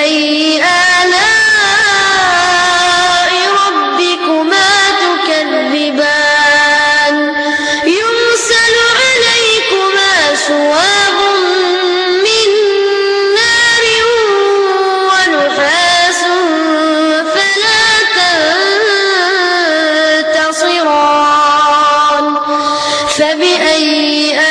فبأي آلاء ربكما تكذبان؟ يرسل عليكما شواب من نار ونحاس فلا تنتصران. فبأي آلاء